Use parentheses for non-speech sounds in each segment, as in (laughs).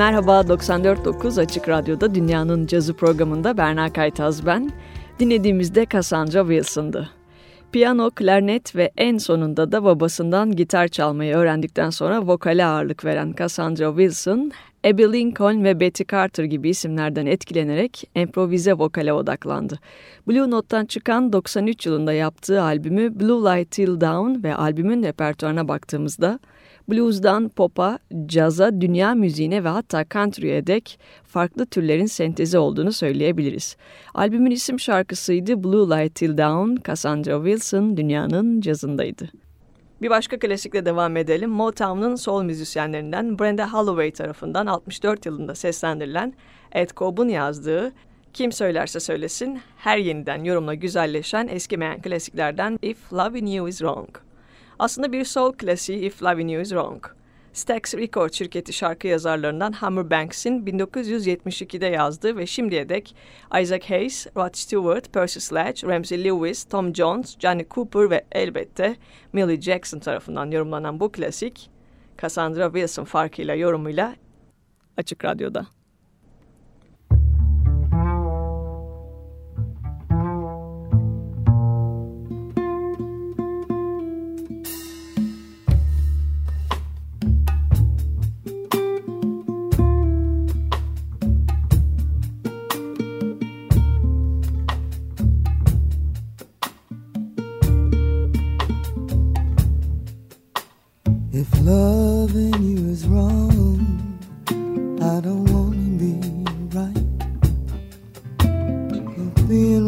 Merhaba 94.9 Açık Radyo'da Dünya'nın Cazı programında Berna Kaytaz ben. Dinlediğimizde Cassandra Wilson'dı. Piyano, klarnet ve en sonunda da babasından gitar çalmayı öğrendikten sonra vokale ağırlık veren Cassandra Wilson, Abby Lincoln ve Betty Carter gibi isimlerden etkilenerek improvize vokale odaklandı. Blue Note'tan çıkan 93 yılında yaptığı albümü Blue Light Till Down ve albümün repertuarına baktığımızda Blues'dan pop'a, caza, dünya müziğine ve hatta country'e dek farklı türlerin sentezi olduğunu söyleyebiliriz. Albümün isim şarkısıydı Blue Light Till Dawn, Cassandra Wilson dünyanın cazındaydı. Bir başka klasikle devam edelim. Motown'un sol müzisyenlerinden Brenda Holloway tarafından 64 yılında seslendirilen Ed Cobb'un yazdığı Kim Söylerse Söylesin her yeniden yorumla güzelleşen eskimeyen klasiklerden If Loving You Is Wrong. Aslında bir soul klasiği If You Is Wrong. Stax Record şirketi şarkı yazarlarından Hammer Banks'in 1972'de yazdığı ve şimdiye dek Isaac Hayes, Rod Stewart, Percy Sledge, Ramsey Lewis, Tom Jones, Johnny Cooper ve elbette Millie Jackson tarafından yorumlanan bu klasik, Cassandra Wilson farkıyla yorumuyla Açık Radyo'da. I don't wanna be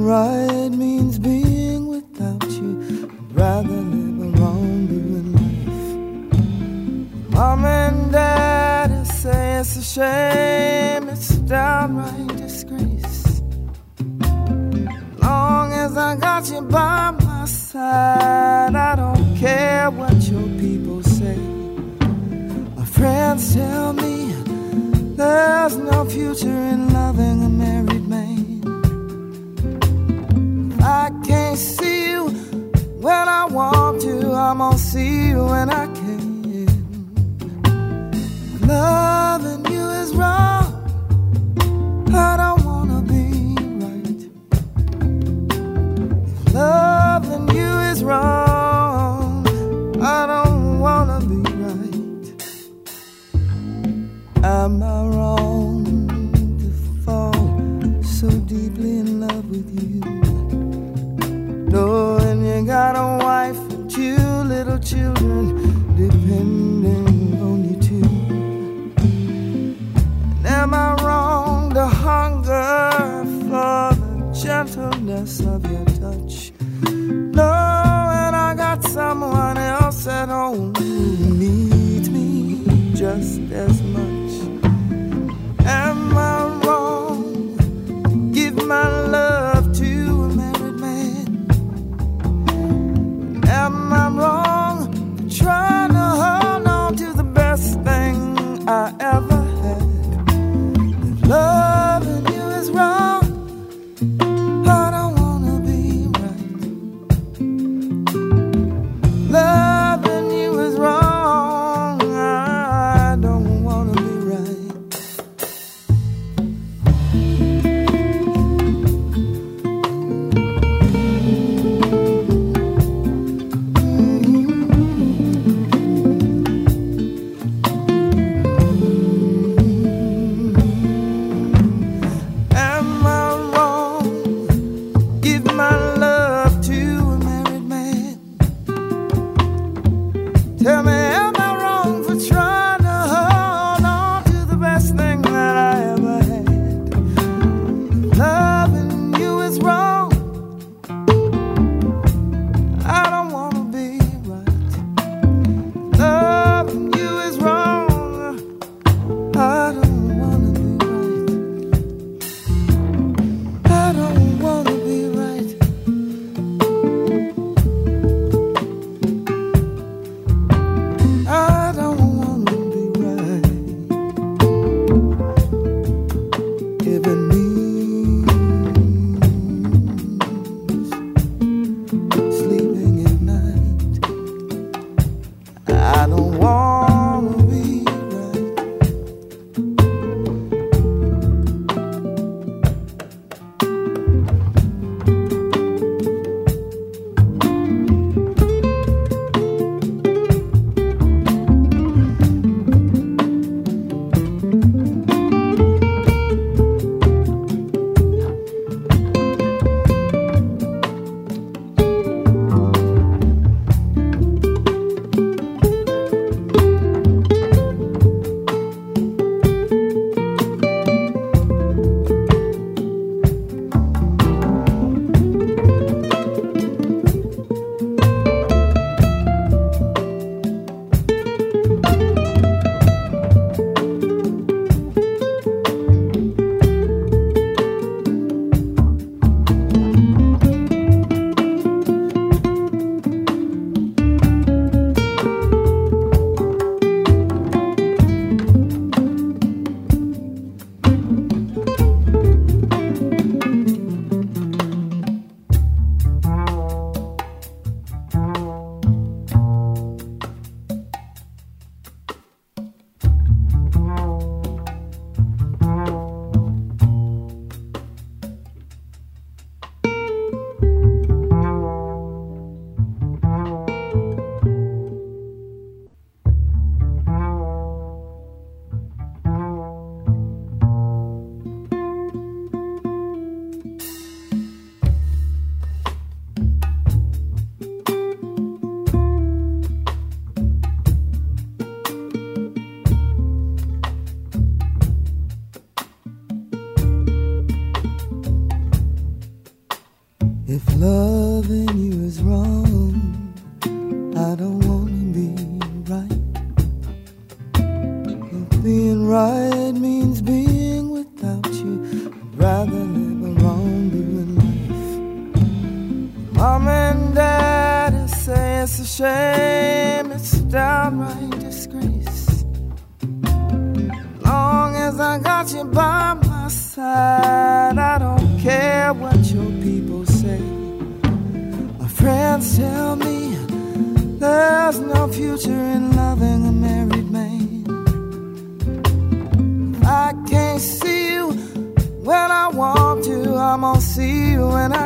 If loving you is wrong, I don't want to be right. If being right I'm gonna see you when I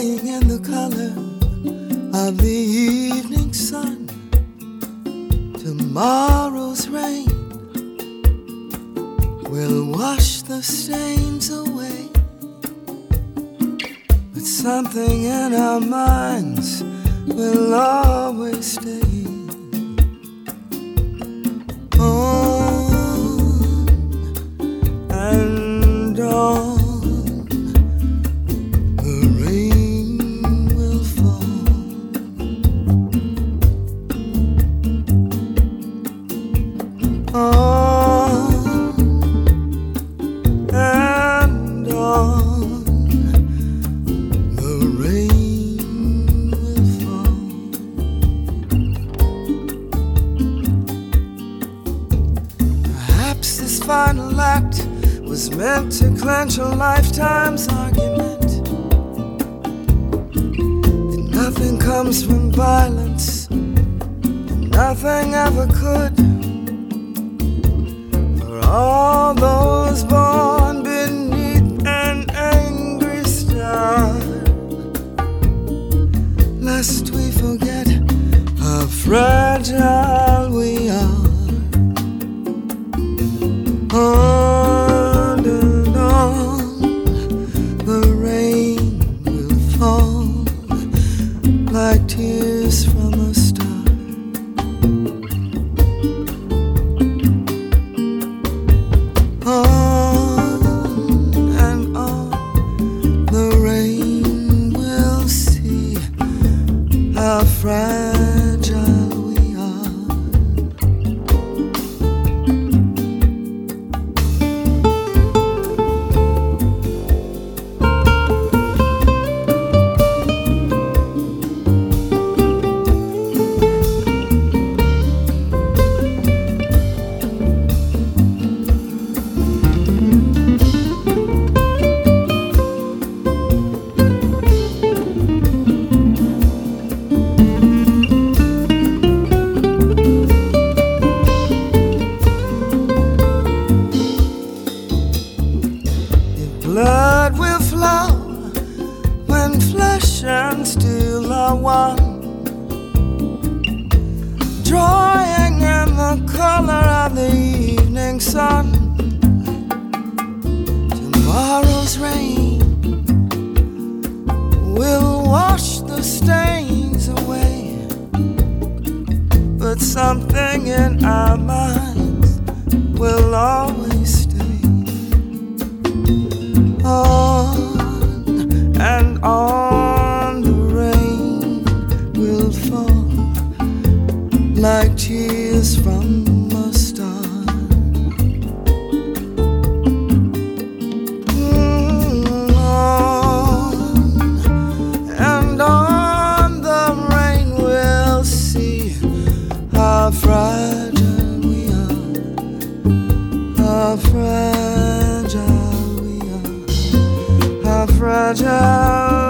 in the color of the evening sun. Tomorrow's rain will wash the stains away. But something in our minds will always stay. financial life. fragile.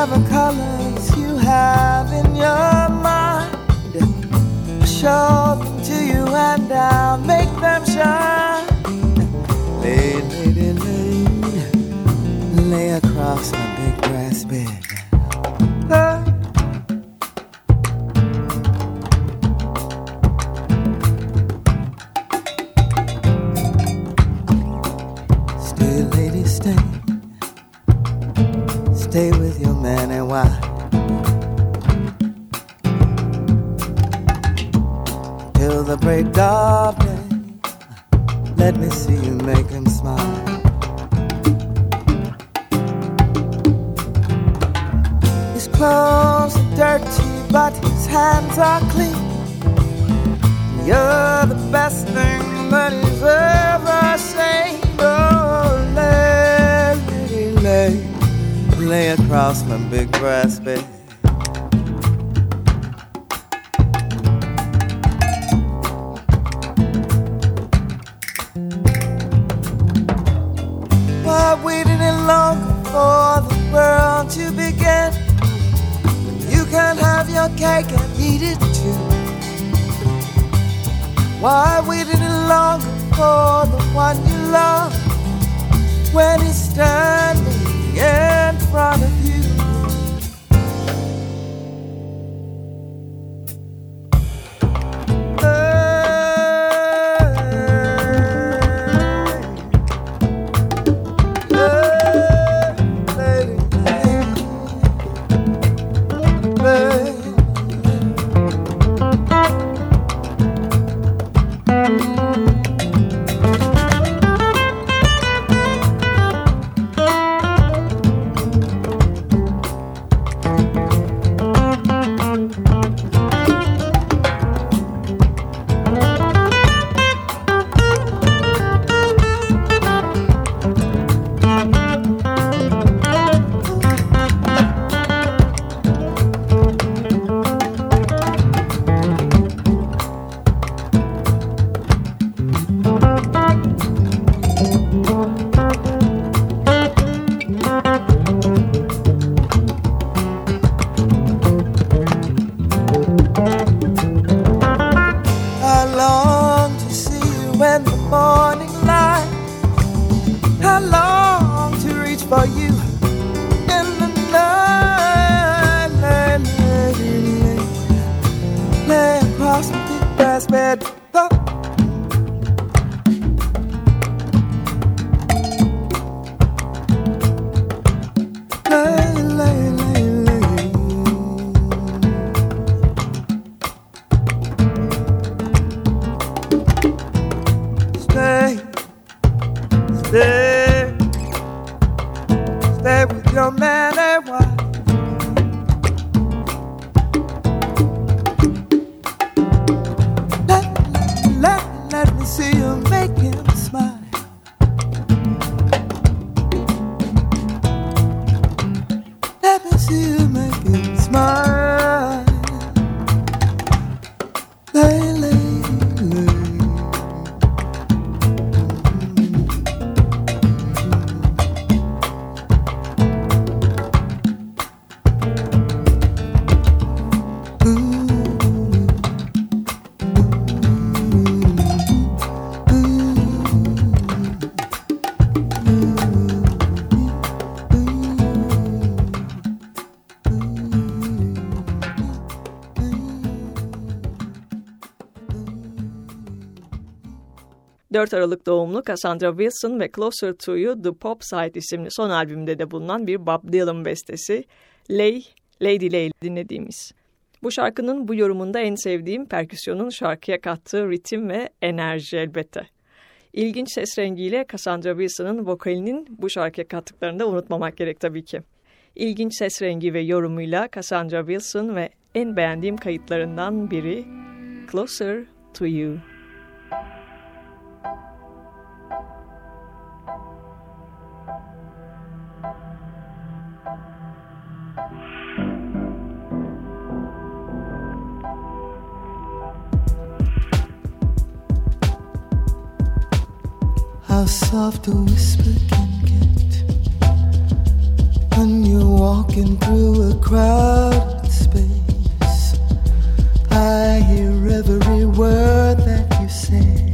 Whatever colors you have in your mind, show them to you and I'll make them shine. Lay, lady, lay, lay across my ...4 Aralık doğumlu Cassandra Wilson ve Closer to You The Pop Side isimli son albümde de bulunan bir Bob Dylan bestesi Lay, Lady Lay dinlediğimiz. Bu şarkının bu yorumunda en sevdiğim perküsyonun şarkıya kattığı ritim ve enerji elbette. İlginç ses rengiyle Cassandra Wilson'ın vokalinin bu şarkıya kattıklarını da unutmamak gerek tabii ki. İlginç ses rengi ve yorumuyla Cassandra Wilson ve en beğendiğim kayıtlarından biri Closer to You. How soft a whisper can get when you're walking through a crowded space. I hear every word that you said.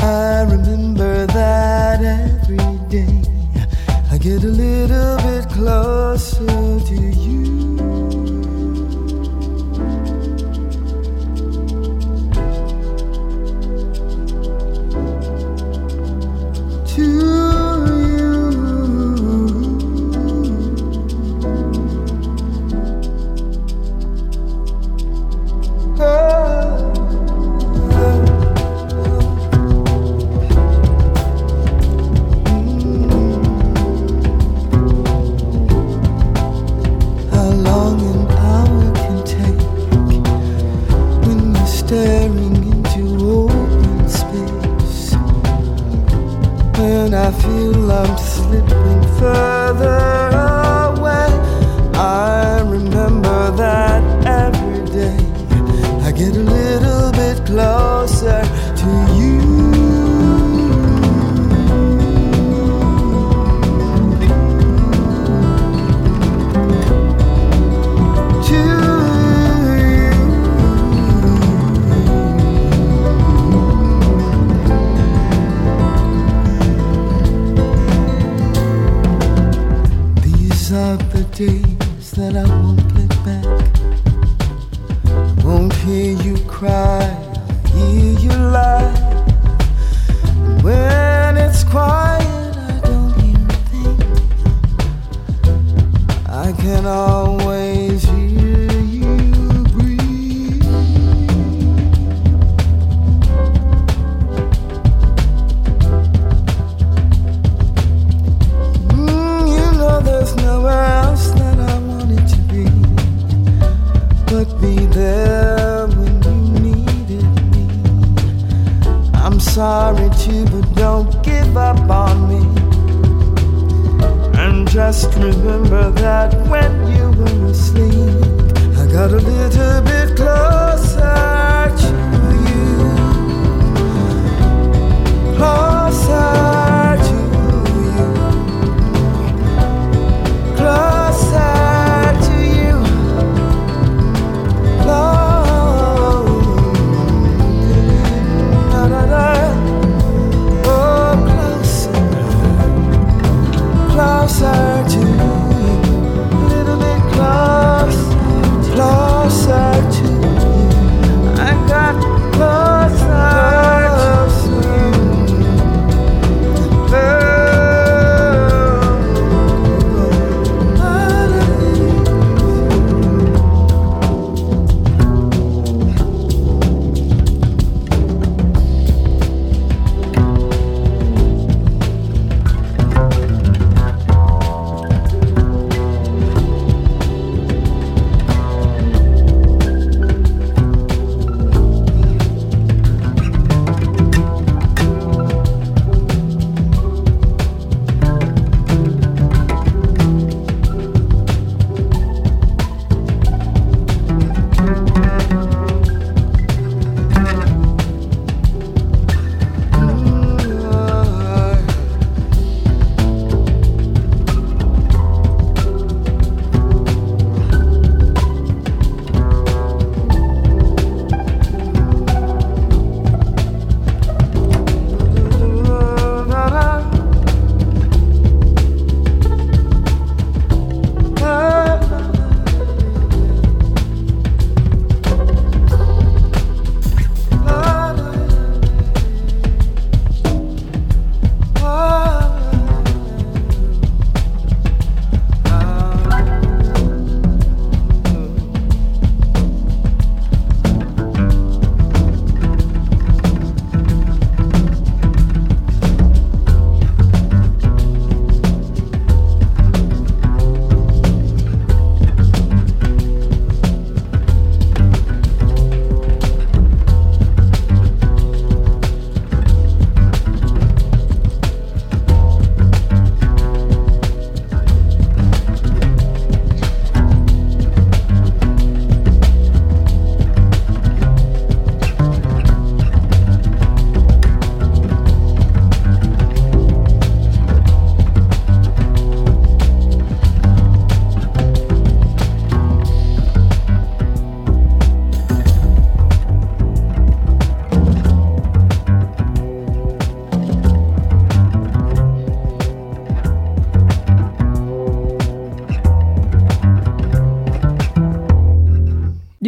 I remember that every day. I get a little bit closer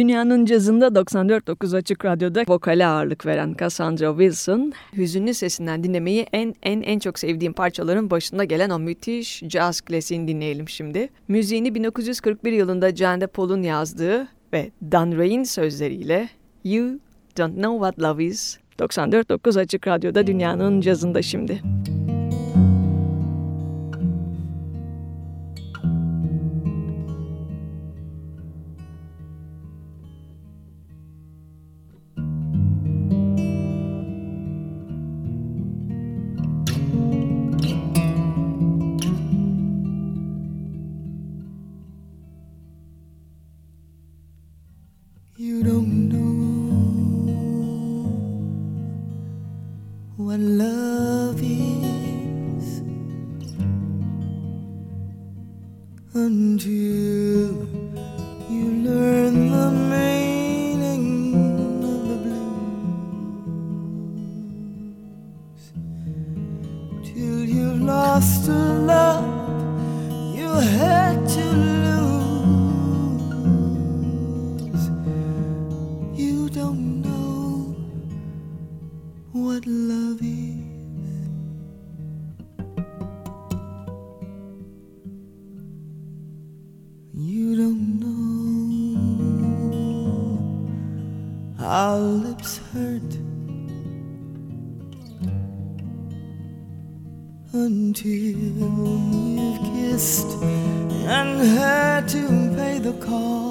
Dünyanın cazında 94.9 Açık Radyo'da vokale ağırlık veren Cassandra Wilson, hüzünlü sesinden dinlemeyi en en en çok sevdiğim parçaların başında gelen o müthiş jazz klasiğini dinleyelim şimdi. Müziğini 1941 yılında Jane Paul'un yazdığı ve Dan Ray'in sözleriyle You Don't Know What Love Is 94.9 Açık Radyo'da Dünyanın cazında şimdi. our lips hurt until you've kissed and had to pay the cost.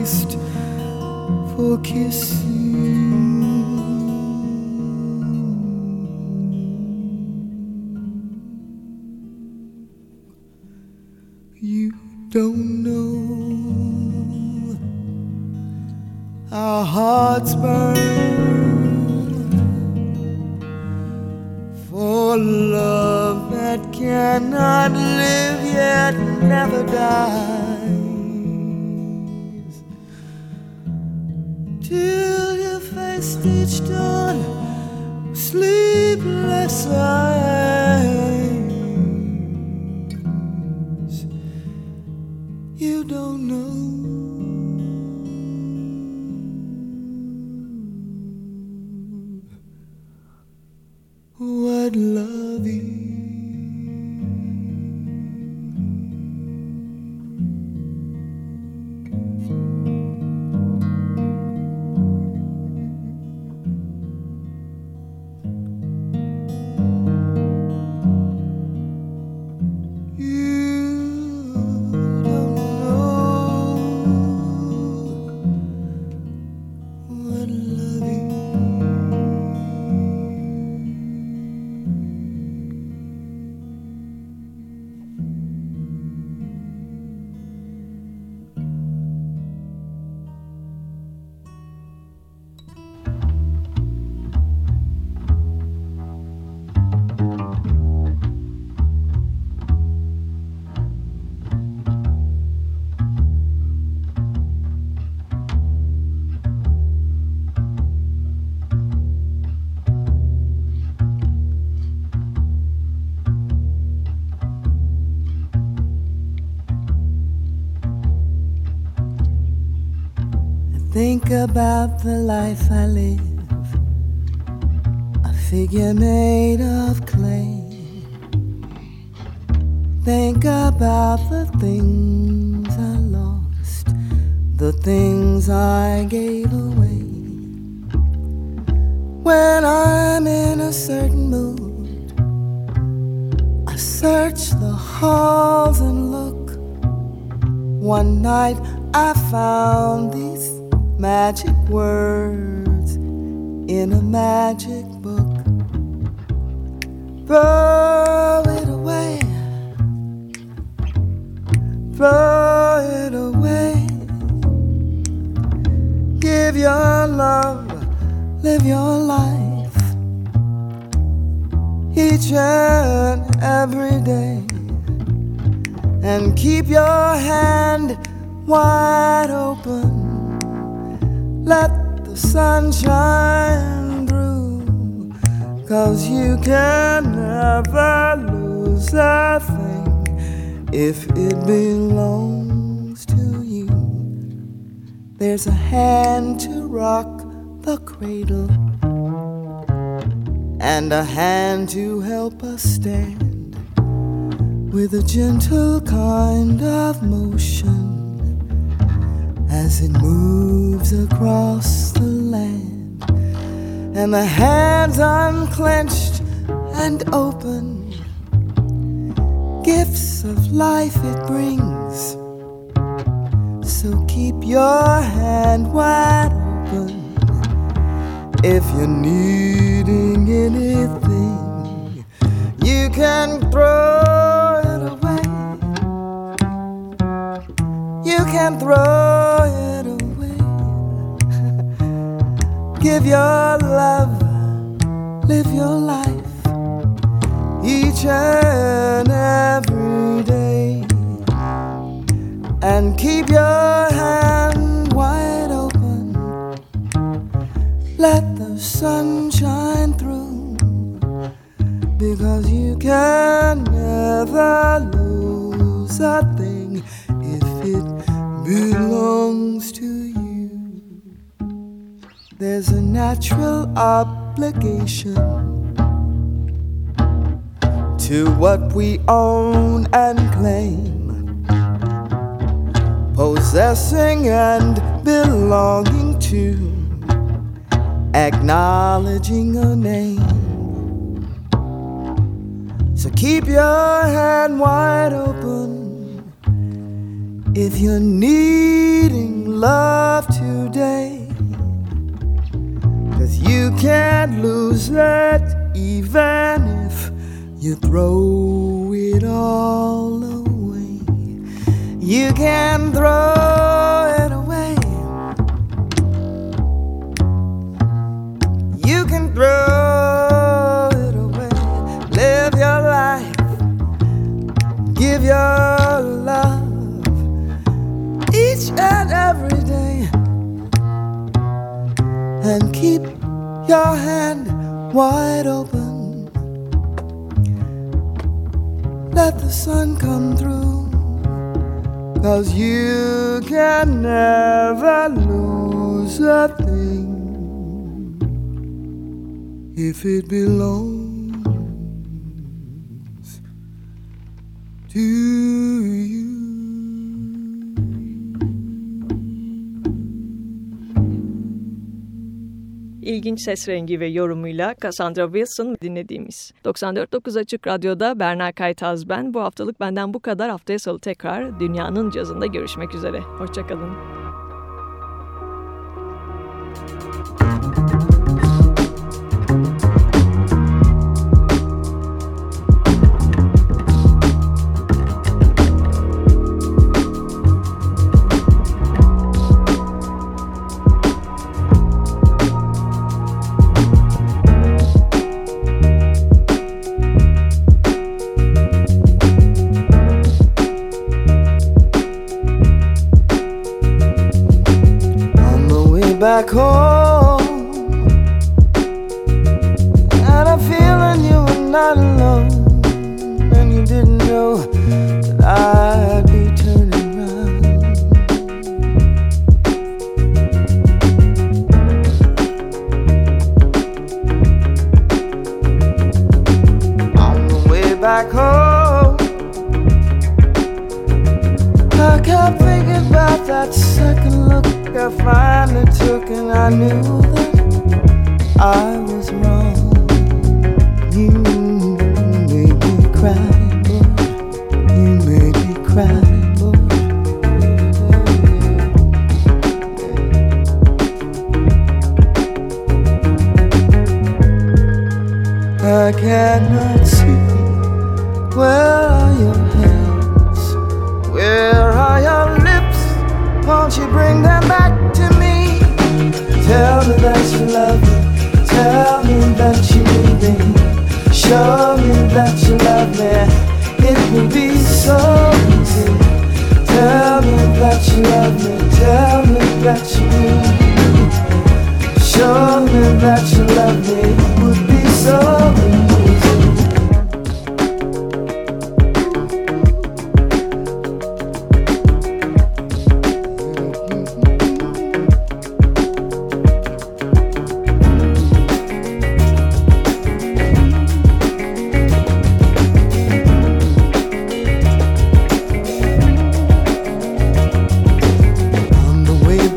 taste for kissing. You don't. About the life I live, a figure made of clay. Think about the things I lost, the things I gave away. When I'm in a certain mood, I search the halls and look. One night I found these magic words in a magic book. Throw it away, throw it away. Give your love, live your life each and every day, and keep your hand wide open. Let the sun shine through. Cause you can never lose a thing if it belongs to you. There's a hand to rock the cradle, and a hand to help us stand with a gentle kind of motion as it moves across the land, and the hands unclenched and open, gifts of life it brings. So keep your hand wide open if you're needing anything. You can throw You can throw it away. (laughs) Give your love, live your life each and every day. And keep your hand wide open. Let the sun shine through. Because you can never lose a thing if it belongs to you. There's a natural obligation to what we own and claim, possessing and belonging to, acknowledging a name. So keep your hand wide open if you're needing love today, cause you can't lose it even if you throw it all away. You can throw it away. You can throw it away. Live your life. Give your hand wide open. Let the sun come through. Cause you can never lose a thing if it belongs to you. İlginç ses rengi ve yorumuyla Cassandra Wilson dinlediğimiz. 94.9 Açık Radyo'da Berna Kaytaz ben. Bu haftalık benden bu kadar. Haftaya salı tekrar Dünyanın Cazında görüşmek üzere. Hoşçakalın. Back home. And I'm feeling you were not alone. And you didn't know that I'd be turning around. On the way back home, I kept thinking about that second look I finally took, and I knew that I was wrong. You made me cry,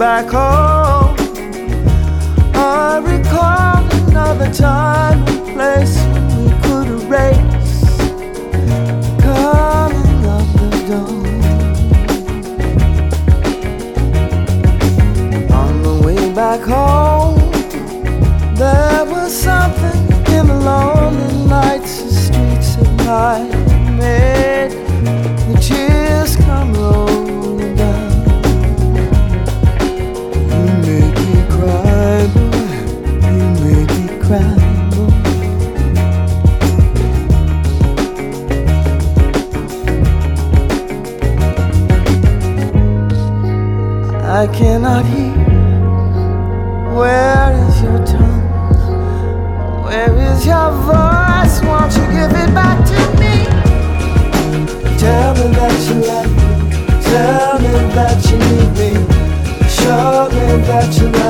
back home, I recall another time and place we could erase. The coming of the dawn. On the way back home, I cannot hear. Where is your tongue? Where is your voice? Won't you give it back to me? Tell me that you love me. Tell me that you need me. Show me that you love me.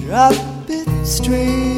drop it straight.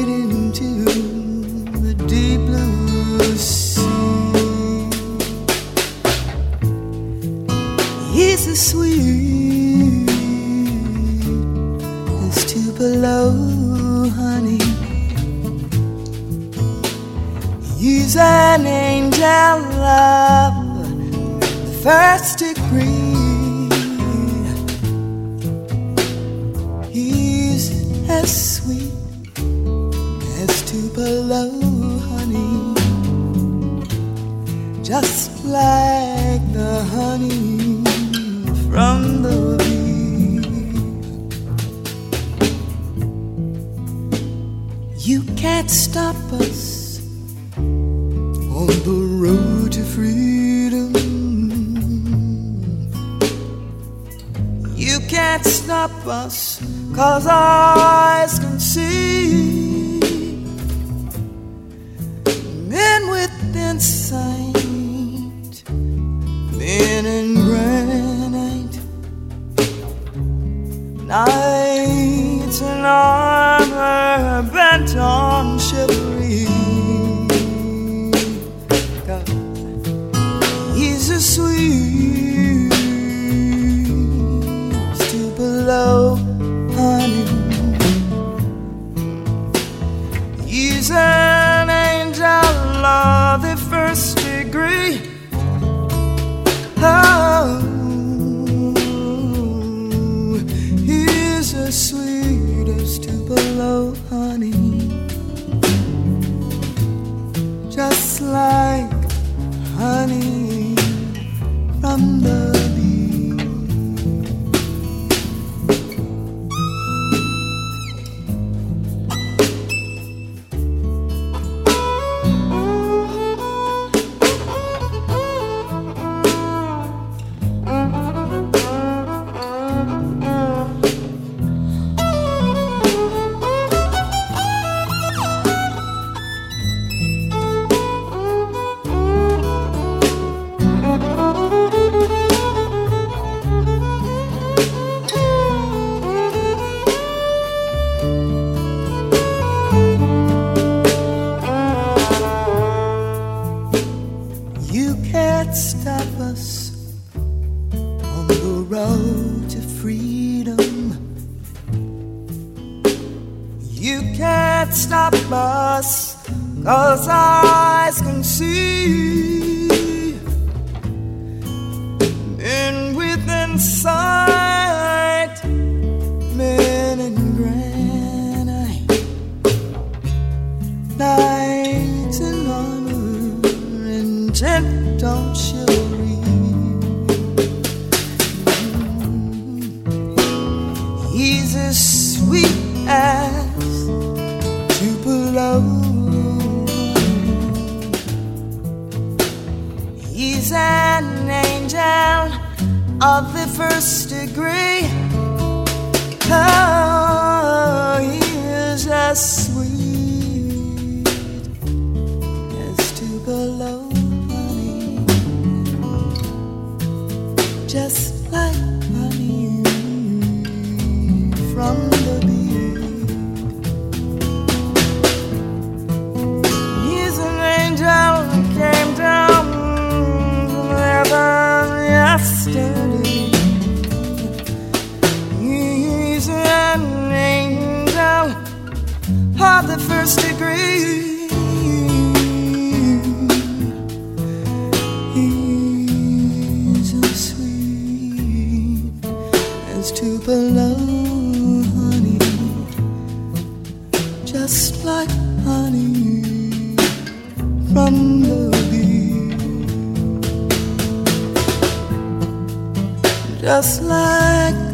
of the first degree. Oh, he is as sweet as tupelo honey. Just first degree. He's as sweet as Tupelo honey, just like honey from the bee, just like.